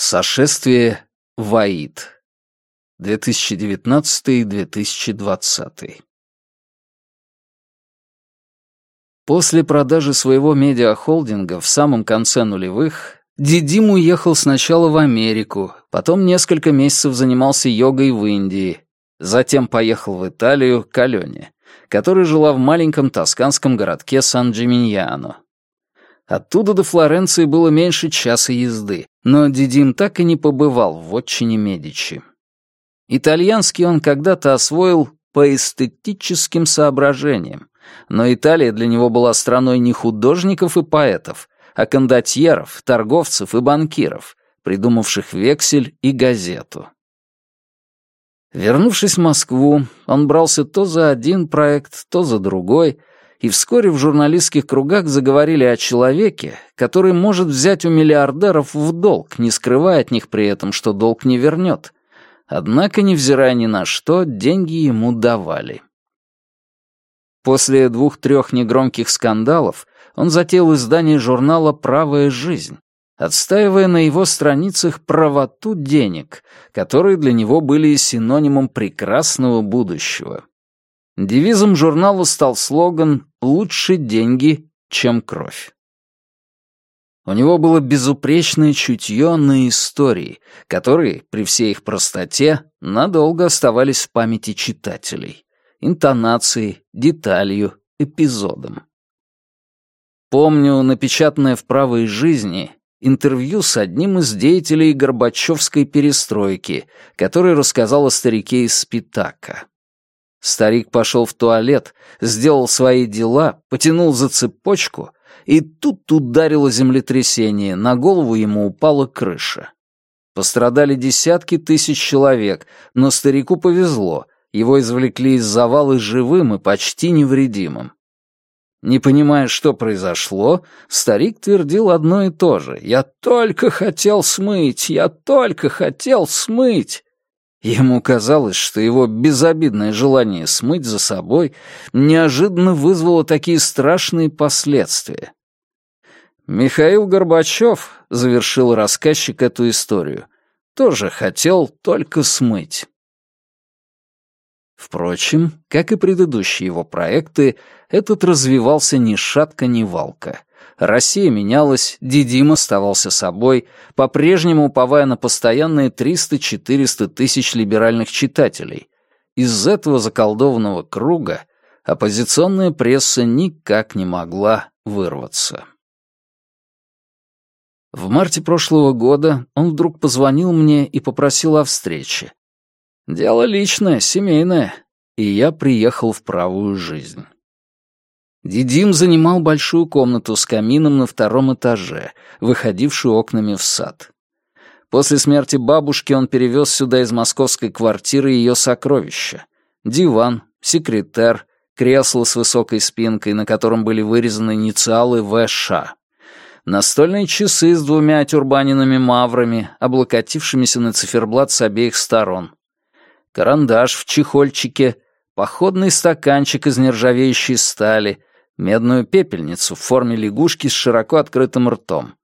Сошествие в Аид. 2019-2020. После продажи своего медиахолдинга в самом конце нулевых Дидим уехал сначала в Америку, потом несколько месяцев занимался йогой в Индии, затем поехал в Италию к Алене, которая жила в маленьком тосканском городке Сан-Джиминьяно. Оттуда до Флоренции было меньше часа езды, но Дидим так и не побывал в отчине Медичи. Итальянский он когда-то освоил по эстетическим соображениям, но Италия для него была страной не художников и поэтов, а кондотьеров, торговцев и банкиров, придумавших вексель и газету. Вернувшись в Москву, он брался то за один проект, то за другой, и вскоре в журналистских кругах заговорили о человеке, который может взять у миллиардеров в долг, не скрывая от них при этом, что долг не вернет. Однако, невзирая ни на что, деньги ему давали. После двух-трех негромких скандалов он затеял издание журнала «Правая жизнь», отстаивая на его страницах правоту денег, которые для него были синонимом прекрасного будущего. Девизом журнала стал слоган «Лучше деньги, чем кровь». У него было безупречное чутье на истории, которые, при всей их простоте, надолго оставались в памяти читателей. Интонацией, деталью, эпизодом. Помню напечатанное в «Правой жизни» интервью с одним из деятелей Горбачевской перестройки, который рассказал о старике из Спитака. Старик пошел в туалет, сделал свои дела, потянул за цепочку, и тут ударило землетрясение, на голову ему упала крыша. Пострадали десятки тысяч человек, но старику повезло, его извлекли из завала живым и почти невредимым. Не понимая, что произошло, старик твердил одно и то же. «Я только хотел смыть! Я только хотел смыть!» Ему казалось, что его безобидное желание смыть за собой неожиданно вызвало такие страшные последствия. Михаил Горбачев, завершил рассказчик эту историю, тоже хотел только смыть. Впрочем, как и предыдущие его проекты, этот развивался ни шатка, ни валка. Россия менялась, Дидим оставался собой, по-прежнему уповая на постоянные 300-400 тысяч либеральных читателей. Из этого заколдованного круга оппозиционная пресса никак не могла вырваться. В марте прошлого года он вдруг позвонил мне и попросил о встрече. Дело личное, семейное, и я приехал в правую жизнь. Дидим занимал большую комнату с камином на втором этаже, выходившую окнами в сад. После смерти бабушки он перевез сюда из московской квартиры ее сокровища. Диван, секретер, кресло с высокой спинкой, на котором были вырезаны инициалы В.Ш. Настольные часы с двумя тюрбанинами маврами, облокотившимися на циферблат с обеих сторон. Карандаш в чехольчике, походный стаканчик из нержавеющей стали, медную пепельницу в форме лягушки с широко открытым ртом,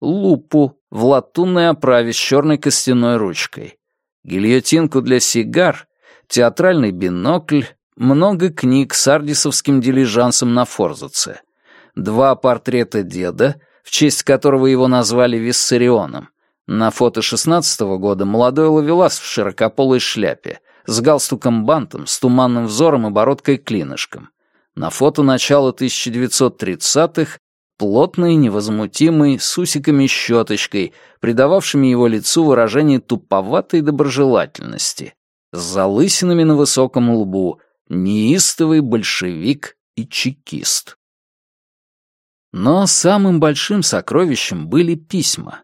лупу в латунной оправе с черной костяной ручкой, гильотинку для сигар, театральный бинокль, много книг с ардисовским дилижансом на Форзаце, два портрета деда, в честь которого его назвали Виссарионом, на фото шестнадцатого года молодой ловелас в широкополой шляпе, с галстуком-бантом, с туманным взором и бородкой-клинышком. На фото начала 1930-х плотный, невозмутимый, с усиками-щеточкой, придававшими его лицу выражение туповатой доброжелательности, с залысинами на высоком лбу, неистовый большевик и чекист. Но самым большим сокровищем были письма.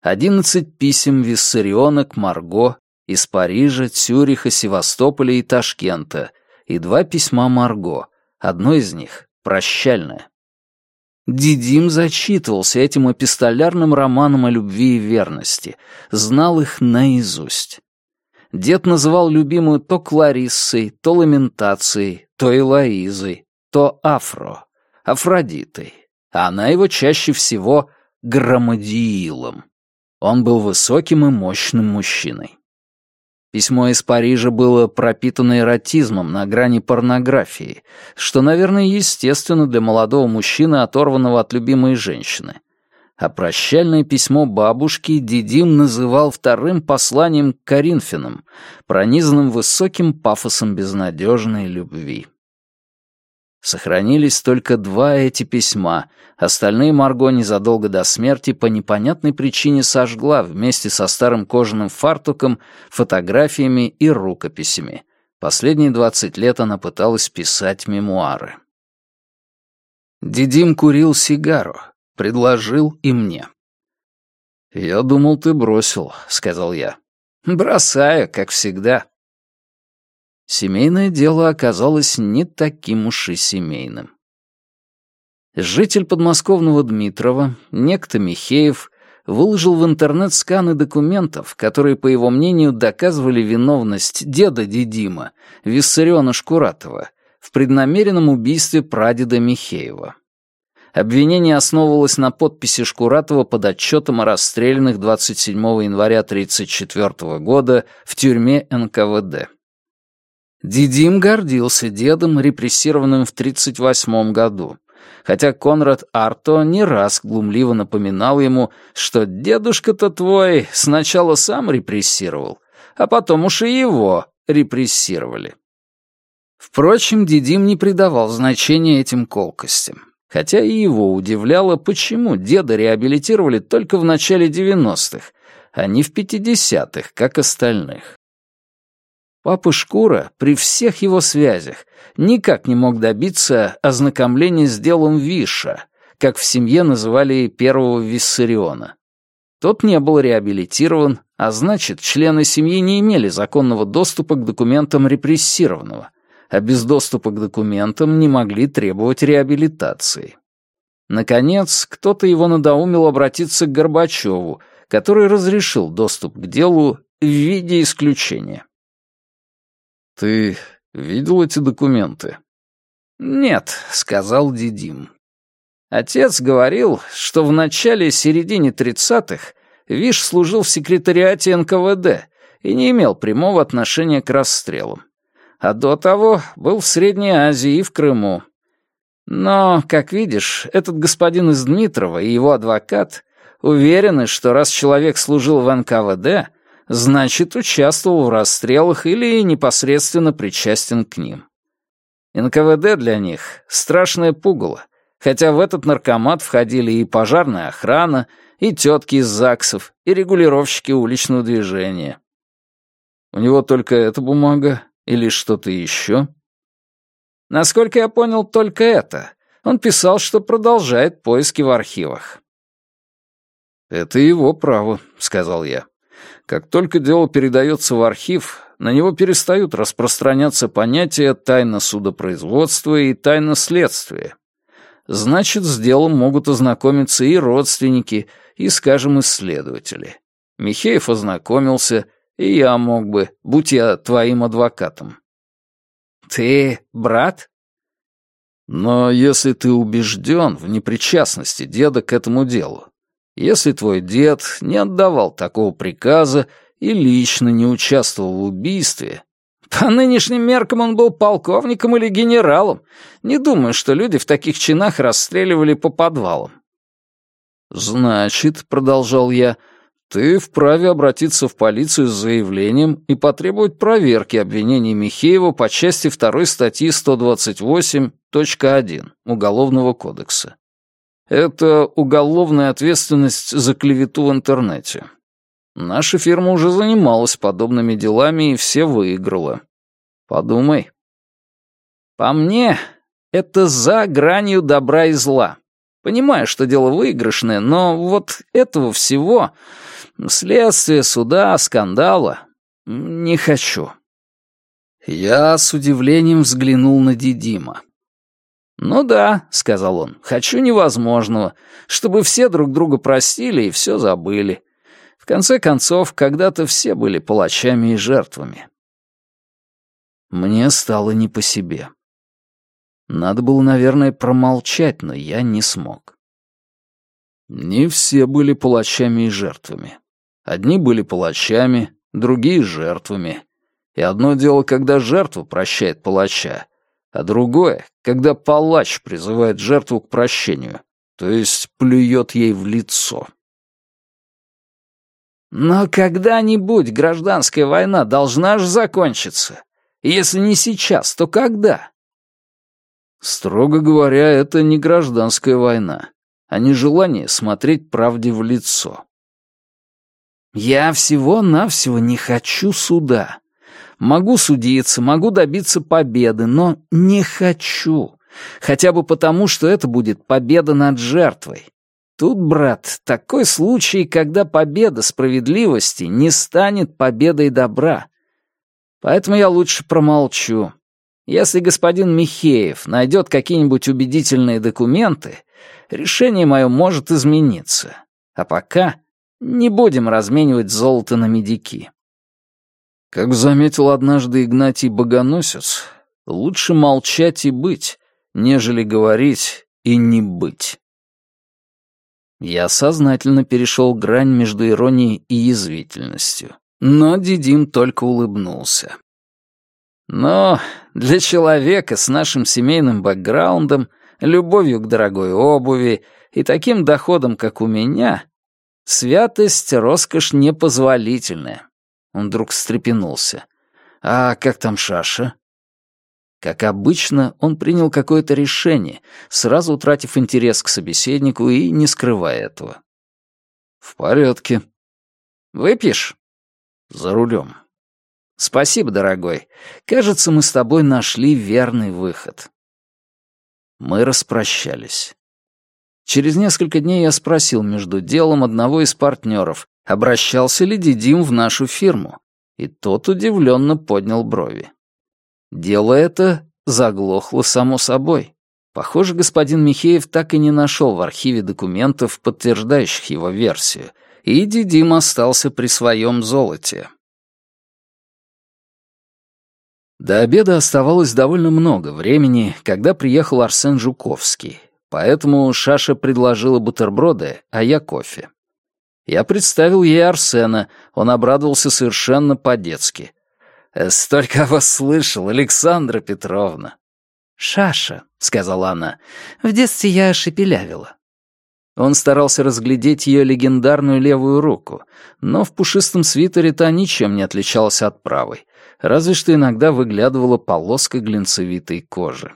Одиннадцать писем Виссариона к Марго из Парижа, Цюриха, Севастополя и Ташкента и два письма Марго, Одно из них — прощальное. Дидим зачитывался этим эпистолярным романом о любви и верности, знал их наизусть. Дед называл любимую то Клариссой, то Ламентацией, то Элоизой, то Афро, Афродитой, а она его чаще всего Громадиилом. Он был высоким и мощным мужчиной. Письмо из Парижа было пропитано эротизмом на грани порнографии, что, наверное, естественно для молодого мужчины, оторванного от любимой женщины. А прощальное письмо бабушки Дидим называл вторым посланием к Коринфянам, пронизанным высоким пафосом безнадежной любви. Сохранились только два эти письма, остальные Марго незадолго до смерти по непонятной причине сожгла вместе со старым кожаным фартуком, фотографиями и рукописями. Последние двадцать лет она пыталась писать мемуары. Дидим курил сигару, предложил и мне. «Я думал, ты бросил», — сказал я. «Бросаю, как всегда», семейное дело оказалось не таким уж и семейным. Житель подмосковного Дмитрова, некто Михеев, выложил в интернет сканы документов, которые, по его мнению, доказывали виновность деда Дидима, Виссариона Шкуратова, в преднамеренном убийстве прадеда Михеева. Обвинение основывалось на подписи Шкуратова под отчетом о расстрелянных 27 января 1934 года в тюрьме НКВД. Дидим гордился дедом, репрессированным в 1938 году, хотя Конрад Арто не раз глумливо напоминал ему, что дедушка-то твой сначала сам репрессировал, а потом уж и его репрессировали. Впрочем, Дидим не придавал значения этим колкостям, хотя и его удивляло, почему деда реабилитировали только в начале 90-х, а не в 50-х, как остальных. Папа Шкура при всех его связях никак не мог добиться ознакомления с делом Виша, как в семье называли первого Виссариона. Тот не был реабилитирован, а значит, члены семьи не имели законного доступа к документам репрессированного, а без доступа к документам не могли требовать реабилитации. Наконец, кто-то его надоумил обратиться к Горбачеву, который разрешил доступ к делу в виде исключения. «Ты видел эти документы?» «Нет», — сказал Дидим. Отец говорил, что в начале-середине тридцатых Виш служил в секретариате НКВД и не имел прямого отношения к расстрелам. А до того был в Средней Азии и в Крыму. Но, как видишь, этот господин из Дмитрова и его адвокат уверены, что раз человек служил в НКВД, значит, участвовал в расстрелах или непосредственно причастен к ним. НКВД для них — страшное пугало, хотя в этот наркомат входили и пожарная охрана, и тетки из ЗАГСов, и регулировщики уличного движения. У него только эта бумага или что-то еще? Насколько я понял, только это. Он писал, что продолжает поиски в архивах. «Это его право», — сказал я. Как только дело передается в архив, на него перестают распространяться понятия «тайна судопроизводства» и «тайна следствия». Значит, с делом могут ознакомиться и родственники, и, скажем, исследователи. Михеев ознакомился, и я мог бы, будь я твоим адвокатом. «Ты брат?» «Но если ты убежден в непричастности деда к этому делу, если твой дед не отдавал такого приказа и лично не участвовал в убийстве, по нынешним меркам он был полковником или генералом. Не думаю, что люди в таких чинах расстреливали по подвалам. «Значит», — продолжал я, — «ты вправе обратиться в полицию с заявлением и потребовать проверки обвинений Михеева по части 2 статьи 128.1 Уголовного кодекса. Это уголовная ответственность за клевету в интернете. Наша фирма уже занималась подобными делами и все выиграла. Подумай. По мне, это за гранью добра и зла. Понимаю, что дело выигрышное, но вот этого всего, следствия, суда, скандала, не хочу. Я с удивлением взглянул на Дидима. «Ну да», — сказал он, — «хочу невозможного, чтобы все друг друга простили и все забыли. В конце концов, когда-то все были палачами и жертвами». Мне стало не по себе. Надо было, наверное, промолчать, но я не смог. Не все были палачами и жертвами. Одни были палачами, другие — жертвами. И одно дело, когда жертва прощает палача, а другое, когда палач призывает жертву к прощению, то есть плюет ей в лицо. Но когда-нибудь гражданская война должна же закончиться. Если не сейчас, то когда? Строго говоря, это не гражданская война, а не желание смотреть правде в лицо. Я всего-навсего не хочу суда. Могу судиться, могу добиться победы, но не хочу. Хотя бы потому, что это будет победа над жертвой. Тут, брат, такой случай, когда победа справедливости не станет победой добра. Поэтому я лучше промолчу. Если господин Михеев найдет какие-нибудь убедительные документы, решение мое может измениться. А пока не будем разменивать золото на медики. Как заметил однажды Игнатий Богоносец, лучше молчать и быть, нежели говорить и не быть. Я сознательно перешел грань между иронией и язвительностью, но Дидим только улыбнулся. Но для человека с нашим семейным бэкграундом, любовью к дорогой обуви и таким доходом, как у меня, святость — роскошь непозволительная. Он вдруг встрепенулся. «А как там Шаша?» Как обычно, он принял какое-то решение, сразу утратив интерес к собеседнику и не скрывая этого. «В порядке». «Выпьешь?» «За рулем». «Спасибо, дорогой. Кажется, мы с тобой нашли верный выход». Мы распрощались. Через несколько дней я спросил между делом одного из партнеров, обращался ли Дидим в нашу фирму, и тот удивленно поднял брови. Дело это заглохло само собой. Похоже, господин Михеев так и не нашел в архиве документов, подтверждающих его версию, и Дидим остался при своем золоте. До обеда оставалось довольно много времени, когда приехал Арсен Жуковский, поэтому Шаша предложила бутерброды, а я кофе. Я представил ей Арсена, он обрадовался совершенно по-детски. «Э, «Столько вас слышал, Александра Петровна». «Шаша», — сказала она, — «в детстве я шепелявила». Он старался разглядеть ее легендарную левую руку, но в пушистом свитере та ничем не отличалась от правой, разве что иногда выглядывала полоска глинцевитой кожи.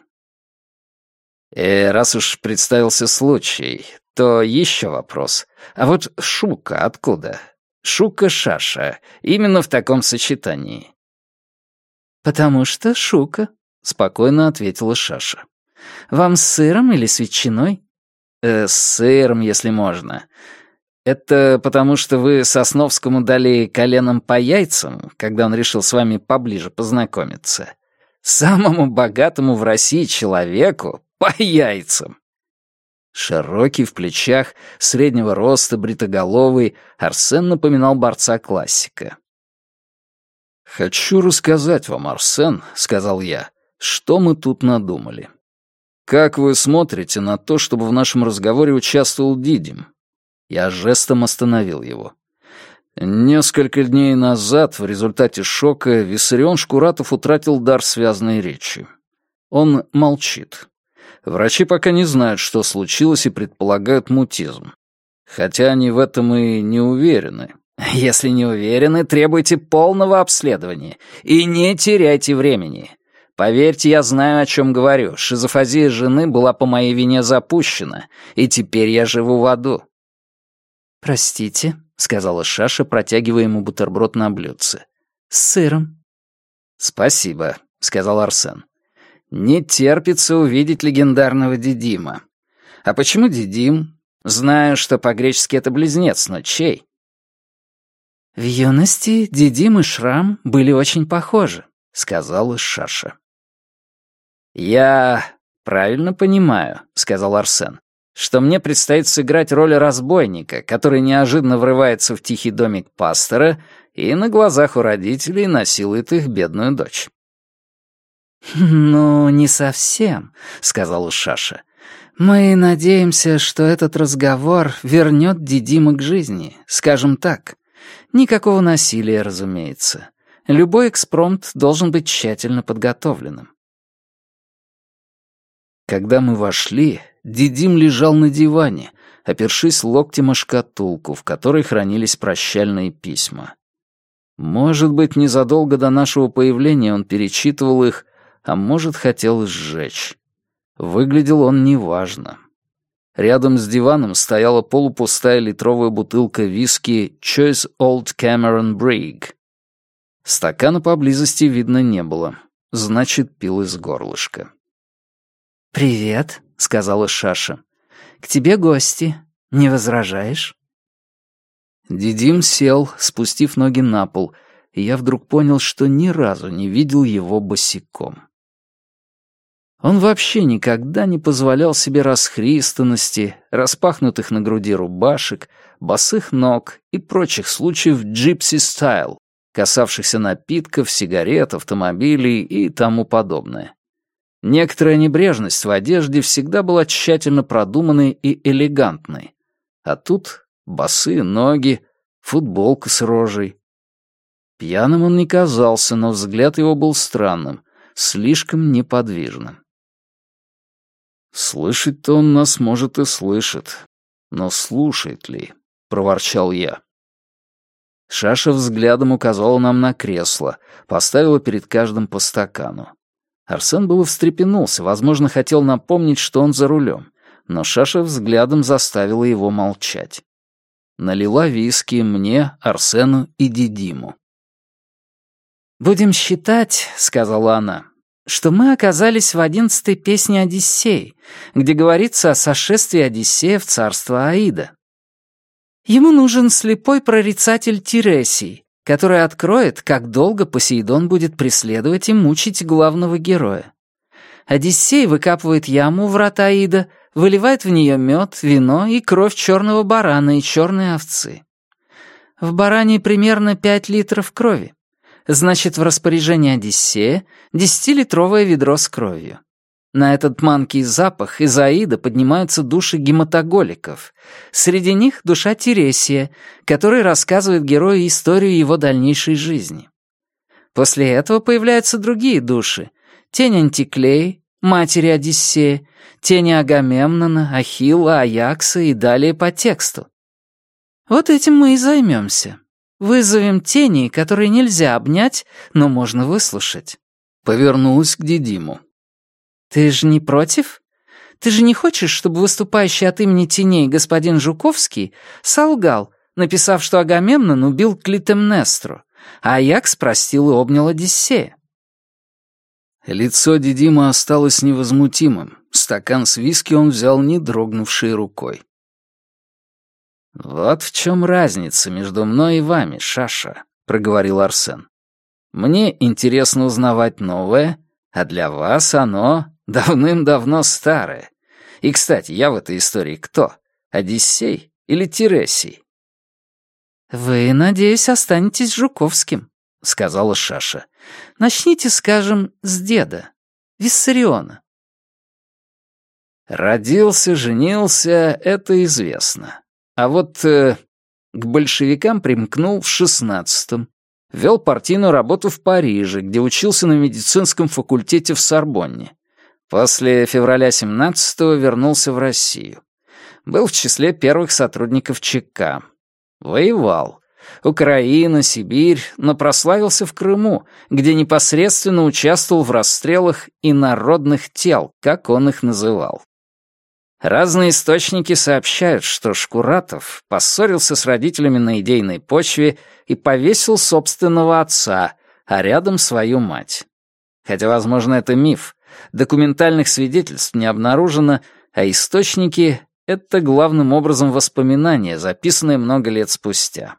«Э, раз уж представился случай, то еще вопрос. А вот шука откуда? Шука-шаша. Именно в таком сочетании. «Потому что шука», — спокойно ответила Шаша. «Вам с сыром или с ветчиной?» «Э, «С сыром, если можно. Это потому, что вы Сосновскому дали коленом по яйцам, когда он решил с вами поближе познакомиться? Самому богатому в России человеку по яйцам!» Широкий в плечах, среднего роста, бритоголовый, Арсен напоминал борца-классика. «Хочу рассказать вам, Арсен», — сказал я, — «что мы тут надумали. Как вы смотрите на то, чтобы в нашем разговоре участвовал Дидим?» Я жестом остановил его. Несколько дней назад, в результате шока, Виссарион Шкуратов утратил дар связанной речи. Он молчит. Врачи пока не знают, что случилось, и предполагают мутизм. Хотя они в этом и не уверены. Если не уверены, требуйте полного обследования и не теряйте времени. Поверьте, я знаю, о чем говорю. Шизофазия жены была по моей вине запущена, и теперь я живу в аду. «Простите», — сказала Шаша, протягивая ему бутерброд на блюдце. «С сыром». «Спасибо», — сказал Арсен. Не терпится увидеть легендарного Дидима. А почему Дидим? Знаю, что по-гречески это близнец, но чей? В юности Дидим и Шрам были очень похожи, сказала Шаша. Я правильно понимаю, сказал Арсен, что мне предстоит сыграть роль разбойника, который неожиданно врывается в тихий домик пастора и на глазах у родителей насилует их бедную дочь. «Ну, не совсем», — сказала Шаша. «Мы надеемся, что этот разговор вернет Дидима к жизни, скажем так. Никакого насилия, разумеется. Любой экспромт должен быть тщательно подготовленным. Когда мы вошли, Дидим лежал на диване, опершись локтем о шкатулку, в которой хранились прощальные письма. Может быть, незадолго до нашего появления он перечитывал их, а может, хотел сжечь. Выглядел он неважно. Рядом с диваном стояла полупустая литровая бутылка виски Choice Old Cameron Brig. Стакана поблизости видно не было. Значит, пил из горлышка. «Привет», — сказала Шаша. «К тебе гости. Не возражаешь?» Дидим сел, спустив ноги на пол, и я вдруг понял, что ни разу не видел его босиком. Он вообще никогда не позволял себе расхристанности, распахнутых на груди рубашек, босых ног и прочих случаев gypsy style, касавшихся напитков, сигарет, автомобилей и тому подобное. Некоторая небрежность в одежде всегда была тщательно продуманной и элегантной. А тут босые ноги, футболка с рожей. Пьяным он не казался, но взгляд его был странным, слишком неподвижным. «Слышать-то он нас, может, и слышит. Но слушает ли?» — проворчал я. Шаша взглядом указала нам на кресло, поставила перед каждым по стакану. Арсен было встрепенулся, возможно, хотел напомнить, что он за рулем, но Шаша взглядом заставила его молчать. Налила виски мне, Арсену и Дидиму. «Будем считать», — сказала она, что мы оказались в одиннадцатой песне Одиссей, где говорится о сошествии Одиссея в царство Аида. Ему нужен слепой прорицатель Тиресий, который откроет, как долго Посейдон будет преследовать и мучить главного героя. Одиссей выкапывает яму врата Аида, выливает в нее мед, вино и кровь черного барана и черной овцы. В баране примерно пять литров крови. Значит, в распоряжении Одиссея десятилитровое ведро с кровью. На этот манкий запах из Аида поднимаются души гематоголиков. Среди них душа Тересия, который рассказывает герою историю его дальнейшей жизни. После этого появляются другие души. Тень Антиклей, матери Одиссея, тени Агамемнона, Ахилла, Аякса и далее по тексту. Вот этим мы и займемся. Вызовем тени, которые нельзя обнять, но можно выслушать». Повернулась к Дидиму. «Ты же не против? Ты же не хочешь, чтобы выступающий от имени теней господин Жуковский солгал, написав, что Агамемнон убил Клитемнестру, а Аякс простил и обнял Одиссея?» Лицо Дидима осталось невозмутимым. Стакан с виски он взял не дрогнувшей рукой. «Вот в чем разница между мной и вами, Шаша», — проговорил Арсен. «Мне интересно узнавать новое, а для вас оно давным-давно старое. И, кстати, я в этой истории кто? Одиссей или Тересий?» «Вы, надеюсь, останетесь Жуковским», — сказала Шаша. «Начните, скажем, с деда, Виссариона». «Родился, женился — это известно. А вот э, к большевикам примкнул в шестнадцатом. Вел партийную работу в Париже, где учился на медицинском факультете в Сорбонне. После февраля 17-го вернулся в Россию. Был в числе первых сотрудников ЧК. Воевал. Украина, Сибирь, но прославился в Крыму, где непосредственно участвовал в расстрелах инородных тел, как он их называл. Разные источники сообщают, что Шкуратов поссорился с родителями на идейной почве и повесил собственного отца, а рядом свою мать. Хотя, возможно, это миф. Документальных свидетельств не обнаружено, а источники — это главным образом воспоминания, записанные много лет спустя.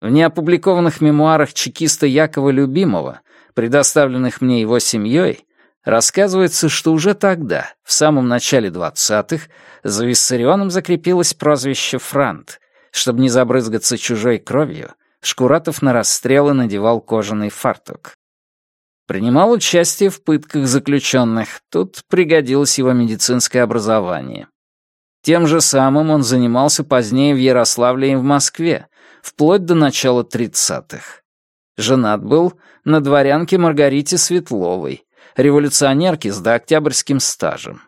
В неопубликованных мемуарах чекиста Якова Любимого, предоставленных мне его семьей, Рассказывается, что уже тогда, в самом начале двадцатых, за Виссарионом закрепилось прозвище «Франт». Чтобы не забрызгаться чужой кровью, Шкуратов на расстрелы надевал кожаный фартук. Принимал участие в пытках заключенных, тут пригодилось его медицинское образование. Тем же самым он занимался позднее в Ярославле и в Москве, вплоть до начала тридцатых. Женат был на дворянке Маргарите Светловой, революционерке с дооктябрьским стажем.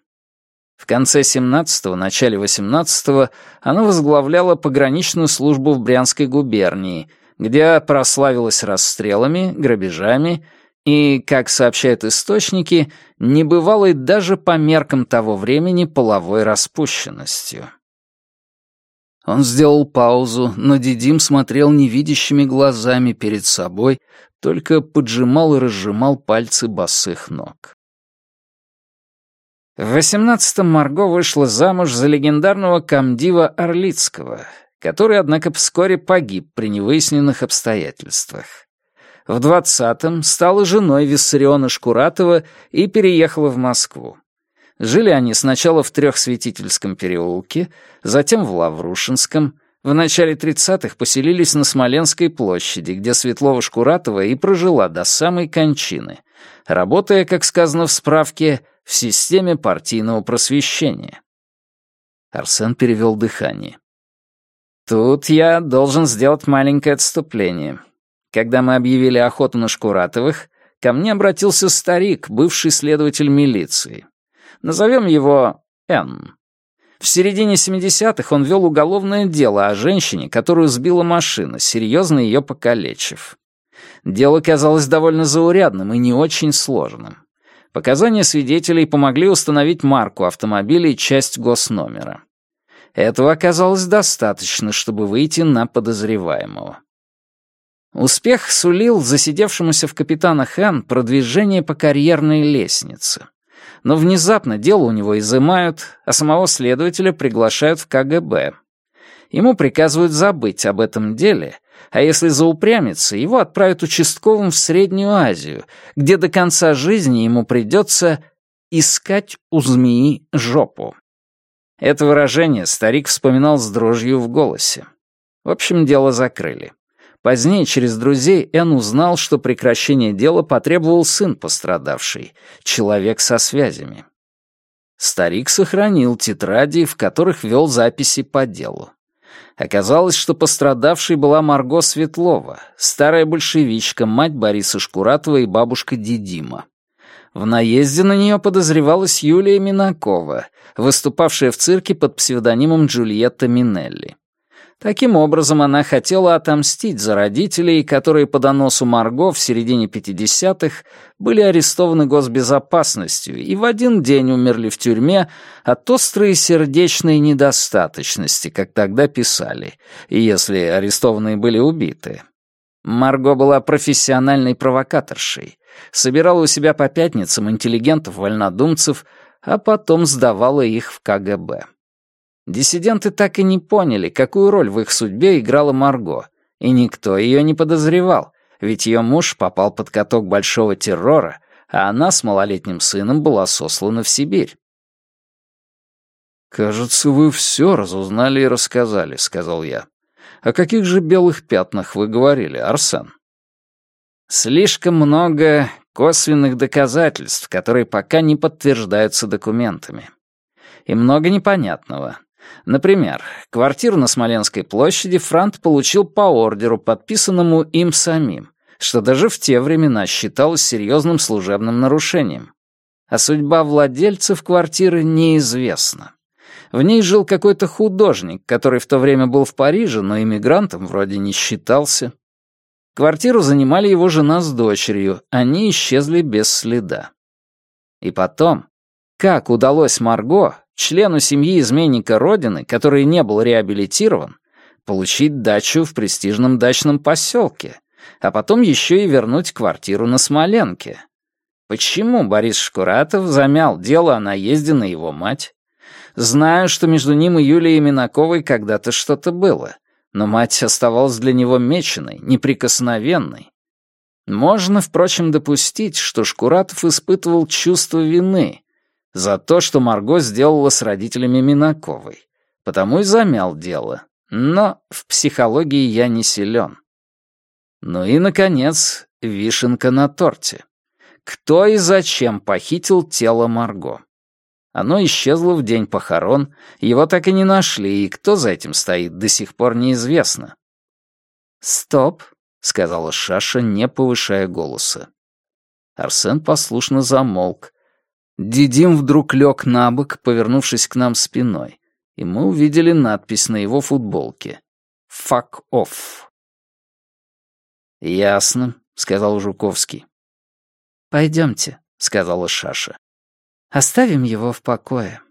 В конце 17-го, начале 18-го она возглавляла пограничную службу в Брянской губернии, где прославилась расстрелами, грабежами и, как сообщают источники, небывалой даже по меркам того времени половой распущенностью. Он сделал паузу, но Дидим смотрел невидящими глазами перед собой, только поджимал и разжимал пальцы босых ног. В восемнадцатом Марго вышла замуж за легендарного комдива Орлицкого, который, однако, вскоре погиб при невыясненных обстоятельствах. В двадцатом стала женой Виссариона Шкуратова и переехала в Москву. Жили они сначала в Трехсветительском переулке, затем в Лаврушинском. В начале 30-х поселились на Смоленской площади, где Светлова-Шкуратова и прожила до самой кончины, работая, как сказано в справке, в системе партийного просвещения. Арсен перевел дыхание. Тут я должен сделать маленькое отступление. Когда мы объявили охоту на Шкуратовых, ко мне обратился старик, бывший следователь милиции. Назовем его Н. В середине 70-х он вел уголовное дело о женщине, которую сбила машина, серьезно ее покалечив. Дело казалось довольно заурядным и не очень сложным. Показания свидетелей помогли установить марку автомобиля и часть госномера. Этого оказалось достаточно, чтобы выйти на подозреваемого. Успех сулил засидевшемуся в капитанах Н продвижение по карьерной лестнице но внезапно дело у него изымают, а самого следователя приглашают в КГБ. Ему приказывают забыть об этом деле, а если заупрямится, его отправят участковым в Среднюю Азию, где до конца жизни ему придется искать у змеи жопу. Это выражение старик вспоминал с дрожью в голосе. В общем, дело закрыли. Позднее через друзей Эн узнал, что прекращение дела потребовал сын пострадавший, человек со связями. Старик сохранил тетради, в которых вел записи по делу. Оказалось, что пострадавшей была Марго Светлова, старая большевичка, мать Бориса Шкуратова и бабушка Дидима. В наезде на нее подозревалась Юлия Минакова, выступавшая в цирке под псевдонимом Джульетта Минелли. Таким образом, она хотела отомстить за родителей, которые по доносу Марго в середине 50-х были арестованы госбезопасностью и в один день умерли в тюрьме от острой сердечной недостаточности, как тогда писали, если арестованные были убиты. Марго была профессиональной провокаторшей, собирала у себя по пятницам интеллигентов-вольнодумцев, а потом сдавала их в КГБ. Диссиденты так и не поняли, какую роль в их судьбе играла Марго, и никто ее не подозревал, ведь ее муж попал под каток большого террора, а она с малолетним сыном была сослана в Сибирь. «Кажется, вы все разузнали и рассказали», — сказал я. «О каких же белых пятнах вы говорили, Арсен?» «Слишком много косвенных доказательств, которые пока не подтверждаются документами. И много непонятного. Например, квартиру на Смоленской площади Франт получил по ордеру, подписанному им самим, что даже в те времена считалось серьезным служебным нарушением. А судьба владельцев квартиры неизвестна. В ней жил какой-то художник, который в то время был в Париже, но иммигрантом вроде не считался. Квартиру занимали его жена с дочерью, они исчезли без следа. И потом, как удалось Марго, члену семьи изменника Родины, который не был реабилитирован, получить дачу в престижном дачном поселке, а потом еще и вернуть квартиру на Смоленке. Почему Борис Шкуратов замял дело о наезде на его мать? Знаю, что между ним и Юлией Минаковой когда-то что-то было, но мать оставалась для него меченой, неприкосновенной. Можно, впрочем, допустить, что Шкуратов испытывал чувство вины, за то, что Марго сделала с родителями Минаковой. Потому и замял дело. Но в психологии я не силен. Ну и, наконец, вишенка на торте. Кто и зачем похитил тело Марго? Оно исчезло в день похорон, его так и не нашли, и кто за этим стоит, до сих пор неизвестно. «Стоп», — сказала Шаша, не повышая голоса. Арсен послушно замолк. Дидим вдруг лег на бок, повернувшись к нам спиной, и мы увидели надпись на его футболке. «Fuck off». «Ясно», — сказал Жуковский. «Пойдемте», — сказала Шаша. «Оставим его в покое».